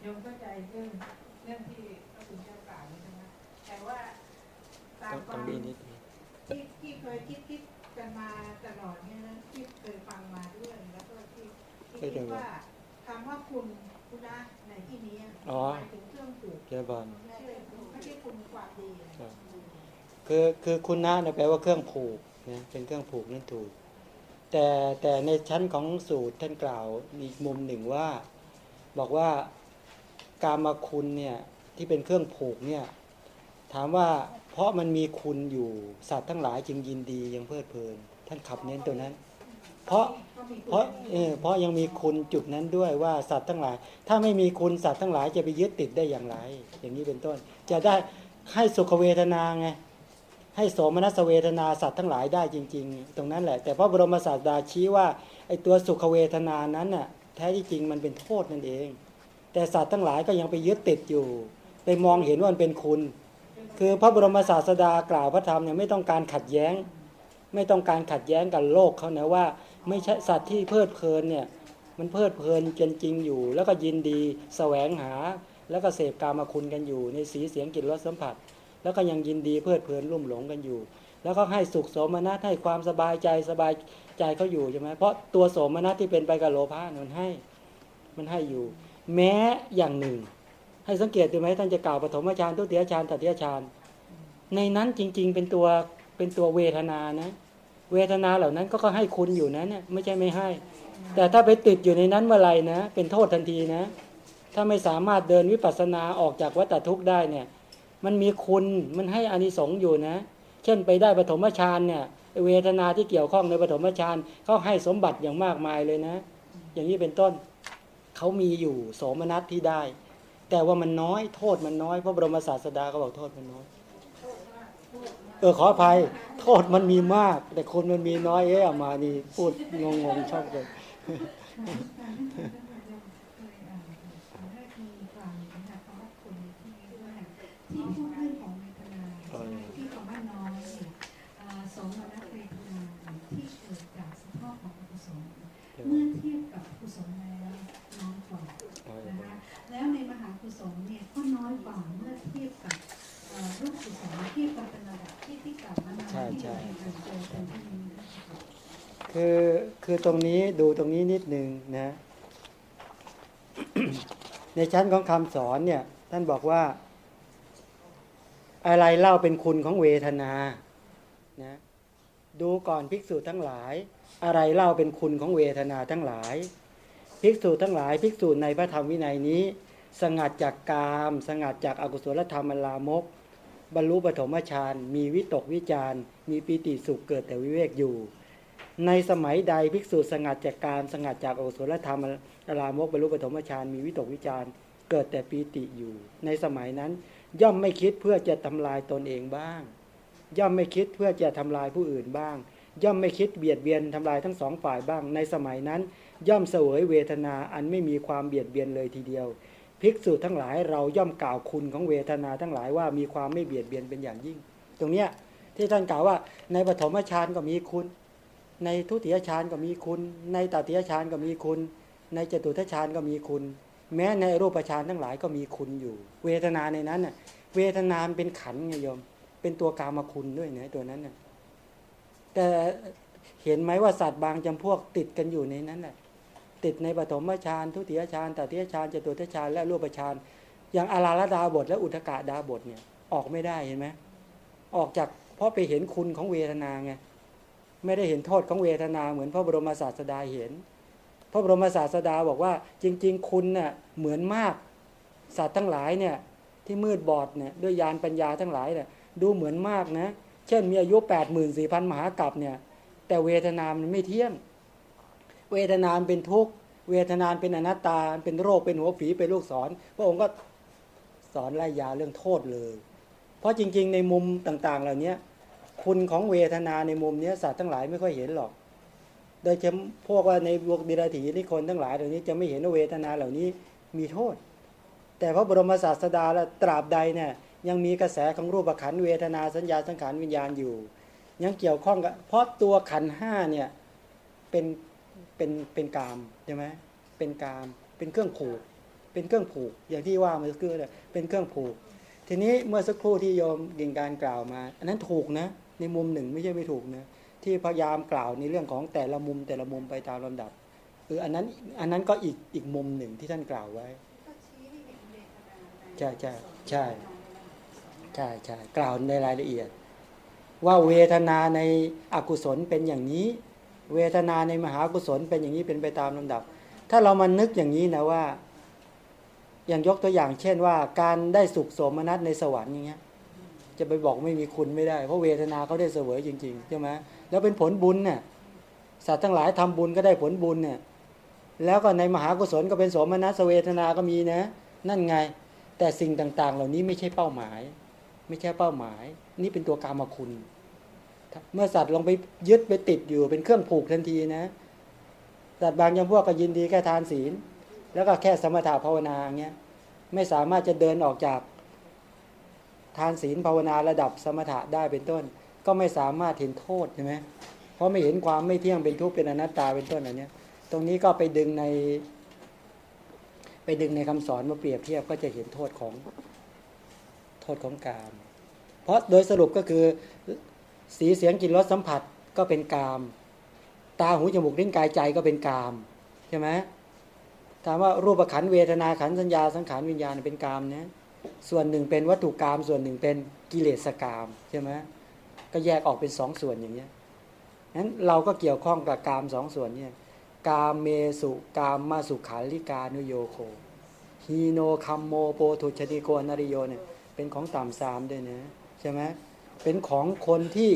โยมเข้าใจเรื่องเรื่องที่พระคุณเจ้ากล่าวนี่ใช่ไหมแต่ว่าตามต้องคต้อวางมมีนิดนึงที่ที่เคยคิดคิดกันมาตลอดเนี่ยนะที่เคยฟังมาด้วยแล้วก็ที่ที่คิดว่าคำว่าคุณคุณนะในที่นี้หมายถึงเครื่องผูกเจ้าบอลไม่ใช่ไม่ใช่คุณความดีอะครับคือคือคุณนะเนี่ยแปลว่าเครื่องผูกนะเป็นเครื่องผูกนั่นถูก แต่แต่ในชั้นของสูตรท่านกล่าวมีอีกมุมหนึ่งว่า บอกว่า การมาคุณเนี่ยที่เป็นเครื่องผูกเนี่ยถามว่าเพราะมันมีคุณอยู่สัตว์ทั้งหลายจึงยินดียังเพลิดเพลิน ท่านขับเน้นตัวนั้น เพราะเพราะเออเพราะยังมีคุณจุดนั้นด้วยว่าสัตว์ทั้งหลาย ถ้าไม่มีคุณสัตว์ทั้งหลายจะไปยึดติดได้อย่างไร อย่างนี้เป็นต้น จะได้ให้สุขเวทนาไงให้โสมนัสเวทนาสัตว์ทั้งหลายได้จริง ๆ ตรงนั้นแหละ แต่พระบรมศาสดาชี้ว่าไอ้ตัวสุขเวทนานั้นน่ะแท้ที่จริงมันเป็นโทษนั่นเอง แต่สัตว์ทั้งหลายก็ยังไปยึดติดอยู่ ไปมองเห็นว่ามันเป็นคุณ คือพระบรมศาสดากล่าวพระธรรมเนี่ยไม่ต้องการขัดแย้ง ไม่ต้องการขัดแย้งกับโลกเขานะว่า ไม่ใช่สัตว์ที่เพลิดเพลินเนี่ยมันเพลิดเพลินจนจริงอยู่ แล้วก็ยินดีแสวงหา แล้วก็เสพกามาคุณกันอยู่ ในสีเสียงกลิ่นรสสัมผัส แล้วก็ยังยินดีเพลิดเพลินรุ่มหลงกันอยู่ แล้วก็ให้สุขโสมนัสให้ความสบายใจสบายใจเขาอยู่ใช่ไหมเพราะตัวโสมนัสที่เป็นไปกับโลภะมันให้ มันให้อยู่ แม้อย่างหนึ่ง ให้สังเกตดูไหมท่านจะกล่าวปฐมฌานทุติยฌานตติยฌานในนั้นจริง ๆ เป็นตัวเป็นตัวเวทนานะ เวทนาเหล่านั้นก็ก็ให้คุณอยู่นะเนี่ยไม่ใช่ไม่ให้ แต่ถ้าไปติดอยู่ในนั้นเมื่อไหร่นะ เป็นโทษทันทีนะ ถ้าไม่สามารถเดินวิปัสสนาออกจากวัฏทุกข์ได้เนี่ย มันมีคุณมันให้อานิสงส์อยู่นะ เช่นไปได้ปฐมฌานเนี่ยเวทนาที่เกี่ยวข้องในปฐมฌานเขาให้สมบัติอย่างมากมายเลยนะ อย่างนี้เป็นต้น เขามีอยู่โสมนัสที่ได้ แต่ว่ามันน้อยโทษมันน้อยเพราะบรมศาสดาก็บอกโทษมันน้อยเออขออภัย โทษมันมีมาก แต่คนมันมีน้อยเอ๊ะมานี่พูดงงงๆชอบเลยที่พูดเรื่องของเวทนาที่คำว่าน้อยเนี่ย อ่าสมนัตเวทนาที่เกิดจากสภาพของอกุศลเมื่อเทียบกับกุศลแล้วน้อยกว่านะคะแล้วในมหากุศลเนี่ยก็น้อยกว่าเมื่อเทียบกับเอ่อรูปกุศลเทียบกันเป็นระดับที่ที่กล่าวมาใช่ใช่ที่เราเจอกันที่นี้นะคะคือคือตรงนี้ดูตรงนี้นิดนึงนะ ในชั้นของคำสอนเนี่ย ท่านบอกว่า อะไรเล่าเป็นคุณของเวทนา นะดูก่อนภิกษุทั้งหลาย อะไรเล่าเป็นคุณของเวทนาทั้งหลาย ภิกษุทั้งหลาย ภิกษุในพระธรรมวินัยนี้ สงัดจากกาม สงัดจากอากุศลธรรมอลามก บรรลุปฐมฌานมีวิตกวิจารมีปีติสุขเกิดแต่วิเวกอยู่ ในสมัยใดภิกษุสงัดจากการสงัดจากอกุศลธรรมอรามกบรรลุปฐมฌานมีวิตกวิจารเกิดแต่ปีติอยู่ ในสมัยนั้นย่อมไม่คิดเพื่อจะทำลายตนเองบ้าง ย่อมไม่คิดเพื่อจะทำลายผู้อื่นบ้าง ย่อมไม่คิดเบียดเบียนทำลายทั้งสองฝ่ายบ้าง ในสมัยนั้น ย่อมเสวยเวทนาอันไม่มีความเบียดเบียนเลยทีเดียว ภิกษุทั้งหลายเราย่อมกล่าวคุณของเวทนาทั้งหลายว่ามีความไม่เบียดเบียนเป็นอย่างยิ่ง ตรงเนี้ยที่ท่านกล่าวว่า ในปฐมฌานก็มีคุณ ในทุติยฌานก็มีคุณ ในตติยฌานก็มีคุณ ในจตุทัชฌานก็มีคุณ แม้ในรูปฌานทั้งหลายก็มีคุณอยู่ เวทนาในนั้นน่ะเวทนานเป็นขันไงโยม เป็นตัวกามาคุณด้วยนะตัวนั้นน่ะแต่เห็นไหมว่าสัตว์บางจำพวกติดกันอยู่ในนั้นน่ะติดในปฐมฌานทุติยฌานตติยฌานจตุทัชฌานและรูปฌานอย่างอาราลดาบท และอุทกาดาบทเนี่ย ออกไม่ได้เห็นไหมออกจากเพราะไปเห็นคุณของเวทนาไงไม่ได้เห็นโทษของเวทนาเหมือนพระบรมศาสดาเห็น พระบรมศาสดาบอกว่า จริง ๆ คุณน่ะเหมือนมากสัตว์ทั้งหลายเนี่ย ที่มืดบอดเนี่ยด้วยยานปัญญาทั้งหลายเนี่ย ดูเหมือนมากนะ เช่นมีอายุ8ปดหมื่นสี่พันมหากรัปเนี่ย แต่เวทนามันไม่เที่ยง เวทนามนเป็นทุกข์ เวทนามเป็นอนัตตา เป็นโรค เป็นหัวฝี เป็นลูกศร พระองค์ก็สอนไล่ยาเรื่องโทษเลย เพราะจริงๆ ในมุมต่างๆ เหล่านี้คุณของเวทนาในมุมนี้สัตว์ทั้งหลายไม่ค่อยเห็นหรอก โดยเฉพาะว่าในวกดิราถีนี่คนทั้งหลายเหล่านี้จะไม่เห็นว่าเวทนาเหล่านี้มีโทษ แต่พระบรมศาสดาและตราบใดเนี่ย ยังมีกระแสของรูปขันธ์เวทนาสัญญาสังขารวิญญาณอยู่ ยังเกี่ยวข้องกับเพราะตัวขันธ์ห้าเนี่ยเป็นเป็นเป็นกามใช่ไหมเป็นกามเป็นเครื่องผูก เป็นเครื่องผูก อย่างที่ว่าเมื่อสักครู่เนี่ยเป็นเครื่องผูก ทีนี้เมื่อสักครู่ที่โยมกิ่งการกล่าวมา อันนั้นถูกนะในมุมหนึ่งไม่ใช่ไม่ถูกนะที่พยายามกล่าวในเรื่องของแต่ละมุมแต่ละมุมไปตามลำดับเอออันนั้นอันนั้นก็อีกอีกมุมหนึ่งที่ท่านกล่าวไว้ก็ชี้ให้เห็นเวทนาในใช่ใช่ใช่ ใช่ใช่กล่าวในรายละเอียด ว่าเวทนาในอกุศลเป็นอย่างนี้ เวทนาในมหากุศลเป็นอย่างนี้เป็นไปตามลำดับ ถ้าเรามานึกอย่างนี้นะว่า อย่างยกตัวอย่างเช่นว่า การได้สุขสมนัตในสวรรค์อย่างเงี้ยจะไปบอกไม่มีคุณไม่ได้ เพราะเวทนาเขาได้เสวยจริง ๆ ใช่ไหมแล้วเป็นผลบุญเนี่ยสัตว์ทั้งหลายทำบุญก็ได้ผลบุญเนี่ย แล้วก็ในมหากุศลก็เป็นสมนัสเวทนาก็มีนะ นั่นไง แต่สิ่งต่าง ๆ เหล่านี้ไม่ใช่เป้าหมาย ไม่ใช่เป้าหมาย นี่เป็นตัวกรรมคุณ เมื่อสัตว์ลงไปยึดไปติดอยู่เป็นเครื่องผูกทันทีนะ สัตว์บางจำพวกก็ยินดีแค่ทานศีล แล้วก็แค่สมถะภาวนาเงี้ยไม่สามารถจะเดินออกจากทานศีลภาวนาระดับสมถะได้เป็นต้น ก็ไม่สามารถเห็นโทษใช่ไหมเพราะไม่เห็นความไม่เที่ยงเป็นทุกข์เป็นอนัตตาเป็นต้นอันเนี้ยตรงนี้ก็ไปดึงใน ไปดึงในคำสอนมาเปรียบเทียบก็จะเห็นโทษของ ษของกาม เพราะโดยสรุปก็คือสีเสียงกลิ่นรสสัมผัสก็เป็นกาม ตาหูจมูกลิ้นกายใจก็เป็นกามใช่ไหมถามว่ารูปขันเวทนาขันสัญญาสังขารวิญญาณเป็นกามนะส่วนหนึ่งเป็นวัตถุกาม ส่วนหนึ่งเป็นกิเลสกามใช่ไหมก็แยกออกเป็นสองส่วนอย่างเนี้ยนั้นเราก็เกี่ยวข้องกับกามสองส่วนเนี่ยกามเมสุกามมาสุขาลิกานุโยโคฮีโนคัมโมโปทุชติโกนาริโยเนี่ย เป็นของต่ำสามด้วยนะใช่ไหมเป็นของคนที่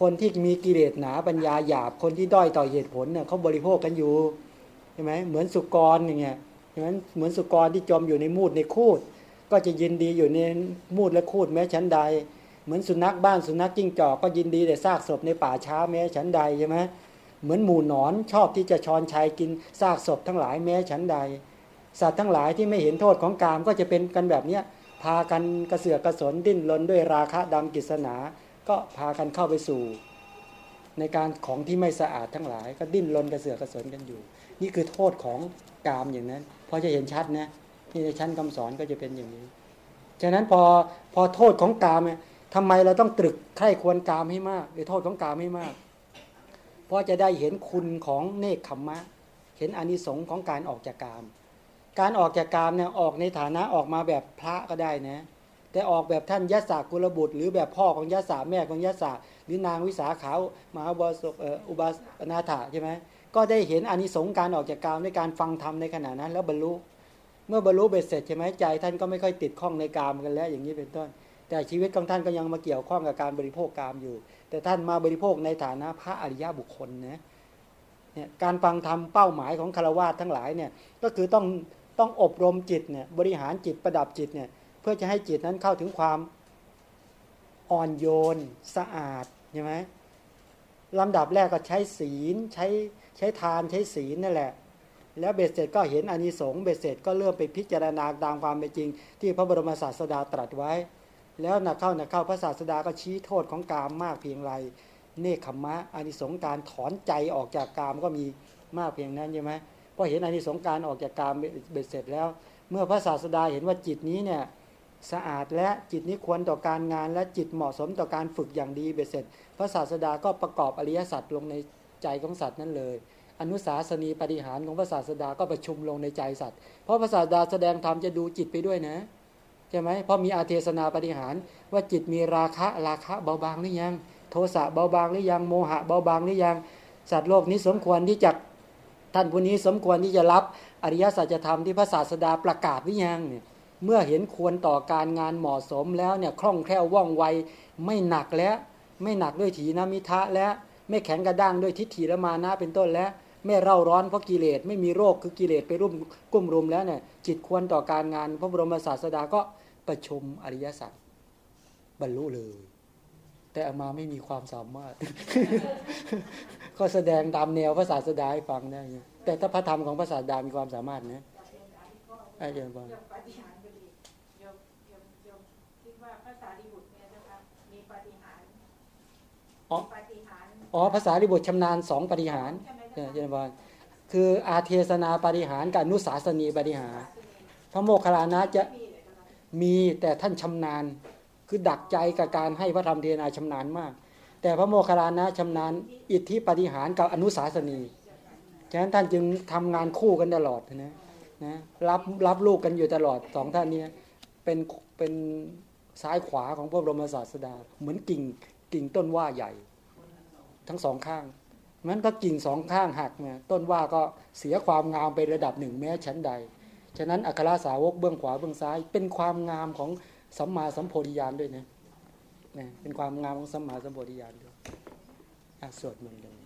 คนที่มีกิเลสหนาปัญญาหยาบคนที่ด้อยต่อเหตุผลเนี่ยเขาบริโภคกันอยู่ใช่ไหมเหมือนสุกรอย่างเงี้ยใช่ไหมเหมือนสุกรที่จมอยู่ในมูดในคูด ก็จะยินดีอยู่ในมูดและคูดแม้ชั้นใด เหมือนสุนัขบ้านสุนัขจิ้งจอกก็ยินดีแต่ซากศพในป่าช้าแม้ชั้นใดใช่ไหมเหมือนหมูหนอนชอบที่จะชอนชัยกินซากศพทั้งหลายแม้ฉันใด สัตว์ทั้งหลายที่ไม่เห็นโทษของกามก็จะเป็นกันแบบเนี้ย พากันกระเสือกกระสนดิ้นรนด้วยราคะดำกิศนา ก็พากันเข้าไปสู่ ในการของที่ไม่สะอาดทั้งหลาย ก็ดิ้นรนกระเสือกกระสนกันอยู่ นี่คือโทษของกามอย่างนั้นพอจะเห็นชัดนะที่ในชั้นคำสอนก็จะเป็นอย่างนี้ ฉะนั้นพอพอโทษของกามเนี่ยทำไมเราต้องตรึกใคร่ควรกามให้มากหรือโทษของกามให้มาก เพราะจะได้เห็นคุณของเนคขมมะ เห็นอานิสงส์ของการออกจากกาม การออกจากกามเนี่ยออกในฐานะออกมาแบบพระก็ได้นะแต่ออกแบบท่านยศสากุลบุตร หรือแบบพ่อของยศสาแม่ของยศสาหรือนางวิสาขาวมหาบาสกอุบาสนาถาใช่ไหมก็ได้เห็นอานิสงส์การออกจากกามในการฟังธรรมในขณะนั้น แล้วบรรลุเมื่อบรรลุเบ็ดเสร็จใช่ไหมใจ ท่านก็ไม่ค่อยติดข้องในกามกันแล้วอย่างนี้เป็นต้น แต่ชีวิตของท่านก็ยังมาเกี่ยวข้องกับการบริโภคกามอยู่ แต่ท่านมาบริโภคในฐานะพระอริยบุคคลนะเนี่ยการฟังธรรมเป้าหมายของคารวะทั้งหลายเนี่ยก็คือต้อง ต้องอบรมจิตเนี่ยบริหารจิตประดับจิตเนี่ยเพื่อจะให้จิตนั้นเข้าถึงความอ่อนโยนสะอาดใช่ไหมลำดับแรกก็ใช้ศีลใช้ใช้ทานใช้ศีลนั่นแหละ แล้วเบ็ดเสร็จก็เห็นอานิสงส์เบ็ดเสร็จก็เริ่มไปพิจารณาตามความเป็นจริง ที่พระบรมศาสดาตรัสไว้ แล้วนักเข้านักเข้าพระศาสดาก็ชี้โทษของกามมากเพียงไรเนคขมะอานิสงส์การถอนใจออกจากกามก็มีมากเพียงนั้นใช่ไหม พอเห็นอานิสงส์การออกจากกามเบ็ดเสร็จแล้ว เมื่อพระศาสดาเห็นว่าจิตนี้เนี่ยสะอาดและจิตนี้ควรต่อการงานและจิตเหมาะสมต่อการฝึกอย่างดีเบ็ดเสร็จ พระศาสดาก็ประกอบอริยสัจลงในใจของสัตว์นั้นเลย อนุสาสนีปฏิหารของพระศาสดาก็ประชุมลงในใจสัตว์ เพราะพระศาสดาแสดงธรรมจะดูจิตไปด้วยนะใช่ไหมเพราะมีอาเทศนาปฏิหารว่าจิตมีราคะราคะเบาบางหรือยัง โทสะเบาบางหรือยังโมหะเบาบางหรือยัง สัตว์โลกนี้สมควรที่จะ ท่านผู้นี้สมควรที่จะรับอริยสัจธรรมที่พระศาสดาประกาศหรือยังเนี่ยเมื่อเห็นควรต่อการงานเหมาะสมแล้วเนี่ยคล่องแคล่วว่องไวไม่หนักแล้ว ไม่หนักด้วยถีนมิทะและไม่แข็งกระด้างด้วยทิฏฐิและมานะเป็นต้นแล้วไม่เร่าร้อนเพราะกิเลสไม่มีโรคคือกิเลสไปรุ่มกุ้มรุมแล้วเนี่ยจิตควรต่อการงานพระบรมศาสดาก็ประชุมอริยสัจบรรลุเลย แต่อามาไม่มีความสามารถ ก็แสดงตามแนวพระศาสดาให้ฟังได้ไงแต่ถ้าพระธรรมของพระศาสดามีความสามารถนะไอ้เดียวก่อนเรื่องปาฏิหาริย์ก็ดีโยมโยมโยมคิดว่าพระสารีบุตรเนี่ยนะคะมีปาฏิหาริย์อ๋อมีปาฏิหาริย์อ๋อภาษาริบุตรชำนาญสองปฏิหารใช่ไหมเนี่ยคะเจนบอลคืออาเทศนาปฏิหารกับอนุสาสนีปฏิหารศาสนีระโมคคัลลานะจะมีเลยนะคะมีแต่ท่านชำนาญ คือดักใจกับการให้พระธรรมเทศนาชำนาญมาก แต่พระโมคคัลลานะชำนาญอิทธิปฏิหารกับอนุสาสนี ฉะนั้นท่านจึงทำงานคู่กันตลอดนะนะรับรับลูกกันอยู่ตลอดสองท่านนี้เป็นเป็นซ้ายขวาของพระบรมศาสดา เหมือนกิ่งกิ่งต้นว่าใหญ่ ทั้งสองข้างมันก็กิ่งสองข้างหักเนี่ยต้นว่าก็เสียความงามไประดับหนึ่งแม้ชั้นใด ฉะนั้นอัครสาวกเบื้องขวาเบื้องซ้ายเป็นความงามของสัมมาสัมโพธิญาณด้วยนะ นะเป็นความงามของสัมมาสัมโพธิญาณด้วยอะสวดมนต์เลย